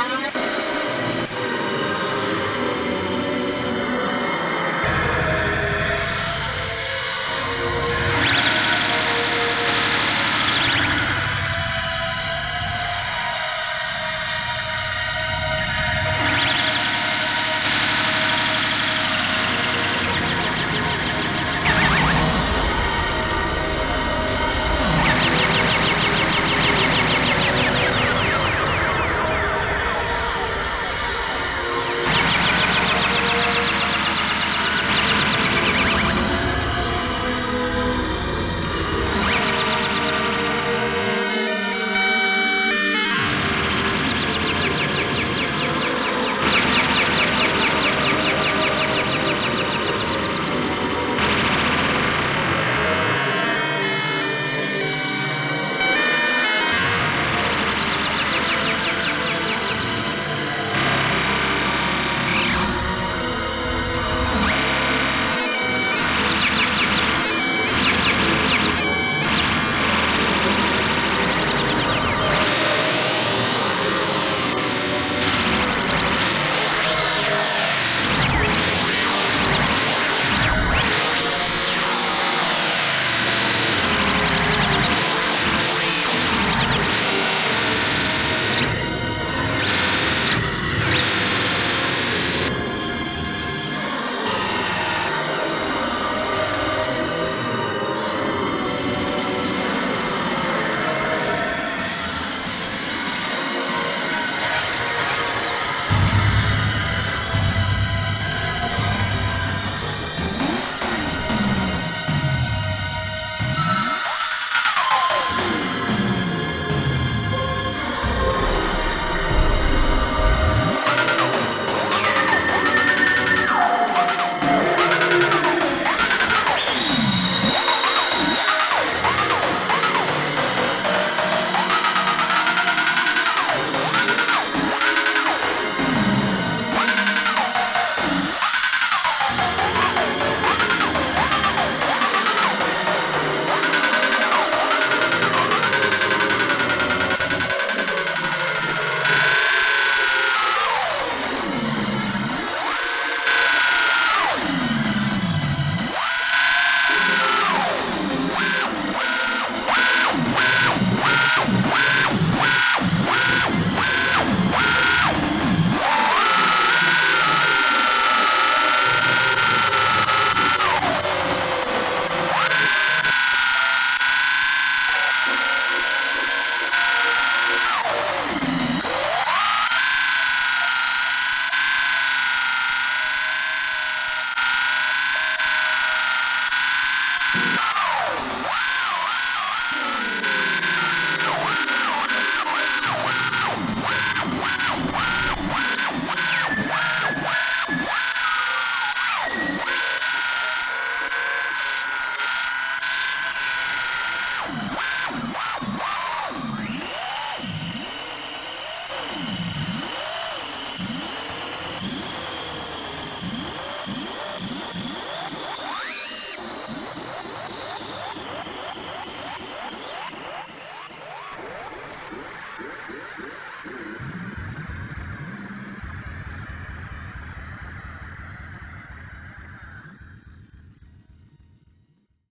Bye.